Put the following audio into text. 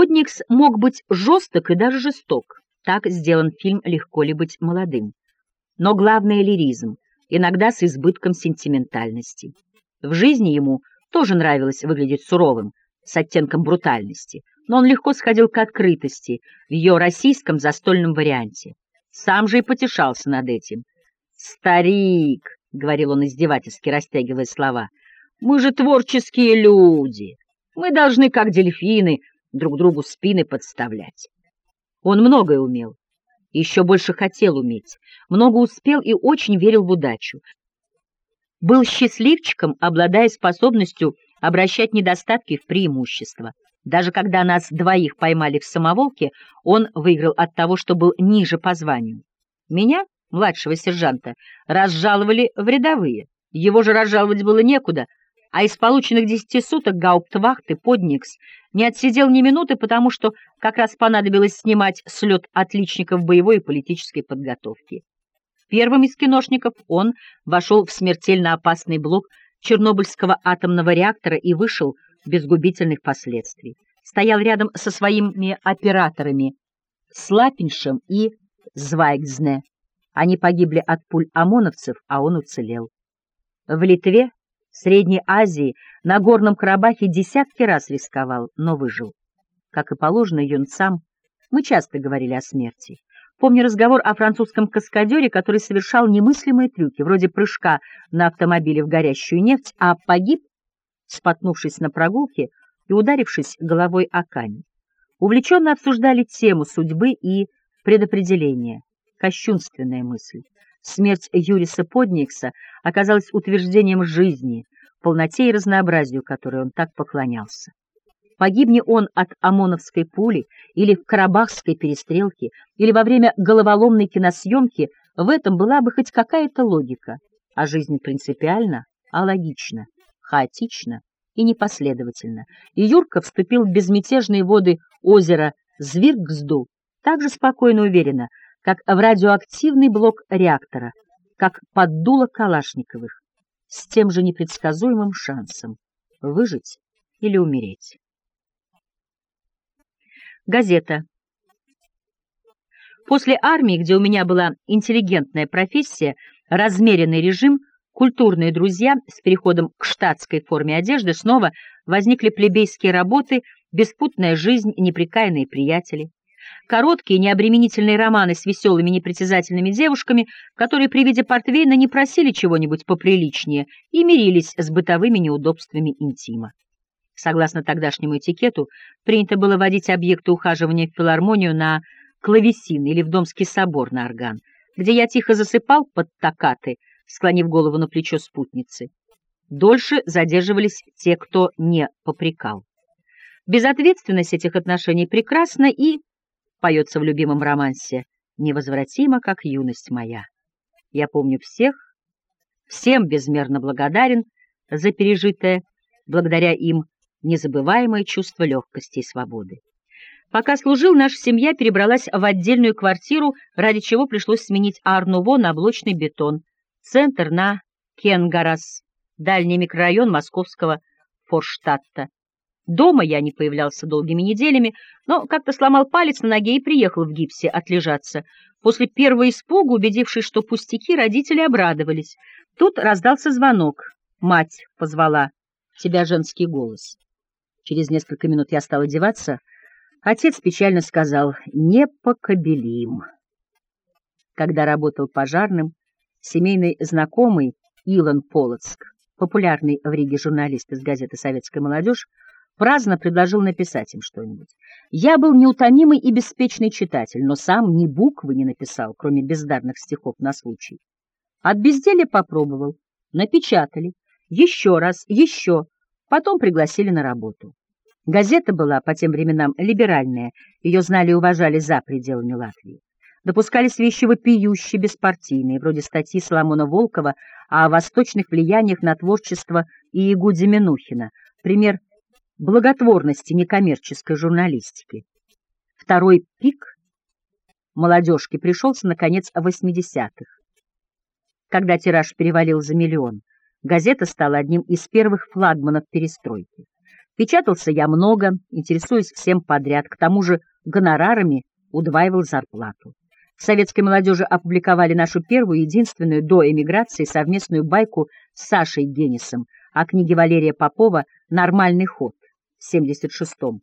Подникс мог быть жесток и даже жесток. Так сделан фильм «Легко ли быть молодым». Но главное — лиризм, иногда с избытком сентиментальности. В жизни ему тоже нравилось выглядеть суровым, с оттенком брутальности, но он легко сходил к открытости в ее российском застольном варианте. Сам же и потешался над этим. «Старик», — говорил он издевательски, растягивая слова, — «мы же творческие люди. Мы должны, как дельфины, друг другу спины подставлять». Он многое умел, еще больше хотел уметь, много успел и очень верил в удачу. Был счастливчиком, обладая способностью обращать недостатки в преимущества. Даже когда нас двоих поймали в самоволке, он выиграл от того, что был ниже по званию. Меня, младшего сержанта, разжаловали в рядовые. Его же разжаловать было некуда, а из полученных десяти суток гауптвахты подникс не отсидел ни минуты, потому что как раз понадобилось снимать слет отличников боевой и политической подготовки. Первым из киношников он вошел в смертельно опасный блок Чернобыльского атомного реактора и вышел без губительных последствий. Стоял рядом со своими операторами Слапиншем и Звайгзне. Они погибли от пуль ОМОНовцев, а он уцелел. В Литве, Средней Азии, на Горном Карабахе десятки раз рисковал, но выжил. Как и положено юнцам, мы часто говорили о смерти. Помню разговор о французском каскадере, который совершал немыслимые трюки, вроде прыжка на автомобиле в горящую нефть, а погиб, споткнувшись на прогулке и ударившись головой о камень. Увлеченно обсуждали тему судьбы и предопределения. Кощунственная мысль. Смерть Юриса Подникса оказалась утверждением жизни, полноте и разнообразию, которой он так поклонялся. Погибни он от ОМОНовской пули или в Карабахской перестрелке, или во время головоломной киносъемки, в этом была бы хоть какая-то логика. А жизнь принципиально алогична, хаотична и непоследовательна. И Юрка вступил в безмятежные воды озера Звиргзду так же спокойно и уверенно, как в радиоактивный блок реактора, как под дуло Калашниковых, с тем же непредсказуемым шансом выжить или умереть. Газета. После армии, где у меня была интеллигентная профессия, размеренный режим, культурные друзья, с переходом к штатской форме одежды снова возникли плебейские работы, беспутная жизнь, неприкаянные приятели. Короткие, необременительные романы с веселыми, непритязательными девушками, которые при виде портвейна не просили чего-нибудь поприличнее и мирились с бытовыми неудобствами интима. Согласно тогдашнему этикету, принято было водить объекты ухаживания в филармонию на клавесин или в Домский собор на орган, где я тихо засыпал под токаты, склонив голову на плечо спутницы. Дольше задерживались те, кто не попрекал. Безответственность этих отношений прекрасна и, поется в любимом романсе, невозвратима, как юность моя. Я помню всех, всем безмерно благодарен за пережитое, благодаря им незабываемое чувство легкости и свободы. Пока служил, наша семья перебралась в отдельную квартиру, ради чего пришлось сменить Арнуво на блочный бетон, центр на Кенгарас, дальний микрорайон московского Форштадта. Дома я не появлялся долгими неделями, но как-то сломал палец на ноге и приехал в гипсе отлежаться. После первого испуга, убедившись, что пустяки, родители обрадовались. Тут раздался звонок. Мать позвала. Тебя женский голос. Через несколько минут я стал одеваться. Отец печально сказал «непокобелим». Когда работал пожарным, семейный знакомый Илон Полоцк, популярный в Риге журналист из газеты «Советская молодежь», праздно предложил написать им что-нибудь. Я был неутомимый и беспечный читатель, но сам ни буквы не написал, кроме бездарных стихов на случай. От безделия попробовал, напечатали, еще раз, еще, Потом пригласили на работу. Газета была по тем временам либеральная, ее знали и уважали за пределами Латвии. Допускались вещи вопиющие, беспартийные, вроде статьи Соломона Волкова о восточных влияниях на творчество Иегуди Минухина, пример благотворности некоммерческой журналистики. Второй пик молодежки пришелся на конец 80-х, когда тираж перевалил за миллион. Газета стала одним из первых флагманов перестройки. Печатался я много, интересуясь всем подряд, к тому же гонорарами удваивал зарплату. В советской молодежи опубликовали нашу первую, единственную до эмиграции совместную байку с Сашей Генисом о книге Валерия Попова «Нормальный ход» 76-м.